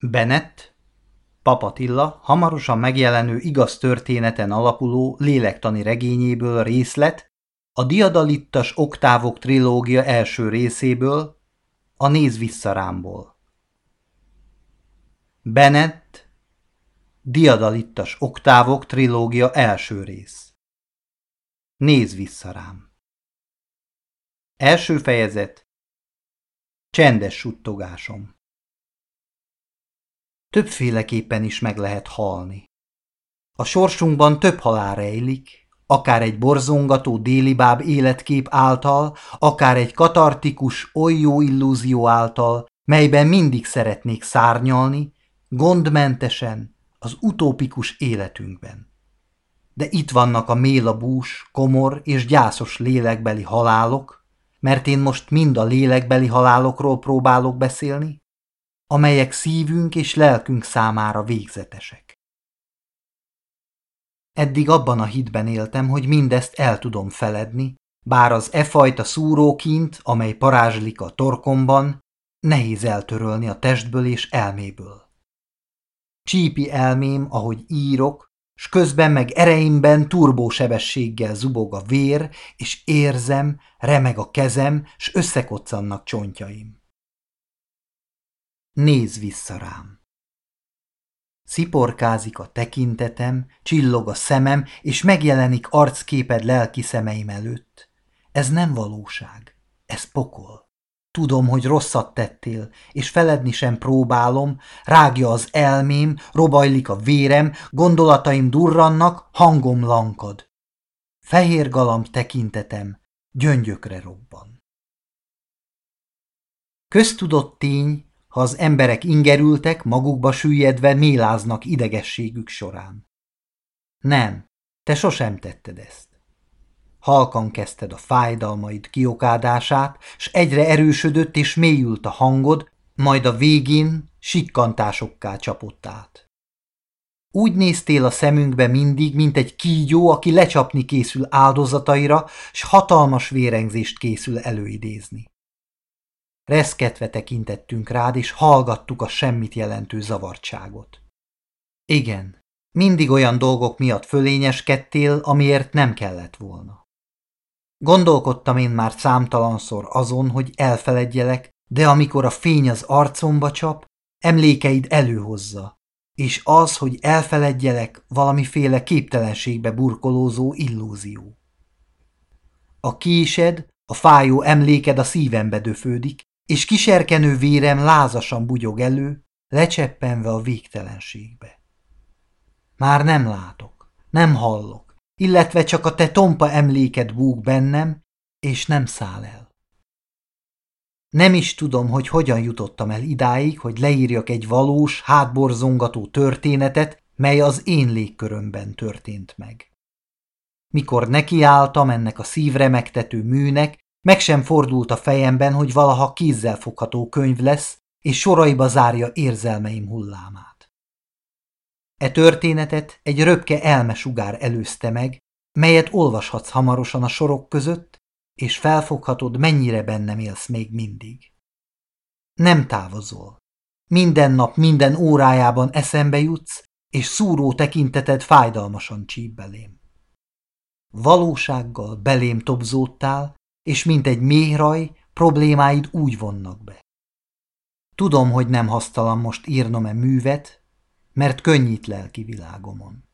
Bennett, Papatilla hamarosan megjelenő igaz történeten alapuló lélektani regényéből részlet, a diadalittas oktávok trilógia első részéből, a Néz vissza rámból. Bennett, diadalittas oktávok trilógia első rész. Néz vissza rám. Első fejezet. Csendes suttogásom. Többféleképpen is meg lehet halni. A sorsunkban több halál rejlik, akár egy borzongató délibáb életkép által, akár egy katartikus, oly illúzió által, melyben mindig szeretnék szárnyalni, gondmentesen, az utópikus életünkben. De itt vannak a mélabús, komor és gyászos lélekbeli halálok, mert én most mind a lélekbeli halálokról próbálok beszélni, amelyek szívünk és lelkünk számára végzetesek. Eddig abban a hitben éltem, hogy mindezt el tudom feledni, bár az e fajta szúrókint, amely parázslik a torkomban, nehéz eltörölni a testből és elméből. Csípi elmém, ahogy írok, s közben meg ereimben turbósebességgel zubog a vér, és érzem, remeg a kezem, s összekoccannak csontjaim. Nézz vissza rám! Sziporkázik a tekintetem, csillog a szemem, és megjelenik arcképed lelki szemeim előtt. Ez nem valóság, ez pokol. Tudom, hogy rosszat tettél, és feledni sem próbálom, rágja az elmém, robajlik a vérem, gondolataim durrannak, hangom lankad. Fehér galamb tekintetem, gyöngyökre robban. Köztudott tény, ha az emberek ingerültek, magukba süllyedve méláznak idegességük során. Nem, te sosem tetted ezt. Halkan kezdted a fájdalmaid kiokádását, s egyre erősödött és mélyült a hangod, majd a végén sikkantásokká csapott át. Úgy néztél a szemünkbe mindig, mint egy kígyó, aki lecsapni készül áldozataira, s hatalmas vérengzést készül előidézni. Reszketve tekintettünk rád, és hallgattuk a semmit jelentő zavartságot. Igen, mindig olyan dolgok miatt fölényeskedtél, amiért nem kellett volna. Gondolkodtam én már számtalanszor azon, hogy elfeledjelek, de amikor a fény az arcomba csap, emlékeid előhozza, és az, hogy elfeledjelek, valamiféle képtelenségbe burkolózó illúzió. A késed, a fájó emléked a szívembe döfődik, és kiserkenő vérem lázasan bugyog elő, lecseppenve a végtelenségbe. Már nem látok, nem hallok, illetve csak a te tompa emléked búg bennem, és nem száll el. Nem is tudom, hogy hogyan jutottam el idáig, hogy leírjak egy valós, hátborzongató történetet, mely az én légkörömben történt meg. Mikor nekiálltam ennek a szívre megtető műnek, meg sem fordult a fejemben, hogy valaha kézzel fogható könyv lesz, és soraiba zárja érzelmeim hullámát. E történetet egy röpke elmesugár előzte meg, melyet olvashatsz hamarosan a sorok között, és felfoghatod, mennyire bennem élsz még mindig. Nem távozol. Minden nap, minden órájában eszembe jutsz, és szúró tekinteted fájdalmasan csíp belém. Valósággal belém tobzódtál, és mint egy méhraj, problémáid úgy vonnak be. Tudom, hogy nem hasztalan most írnom-e művet, mert könnyít lelki világomon.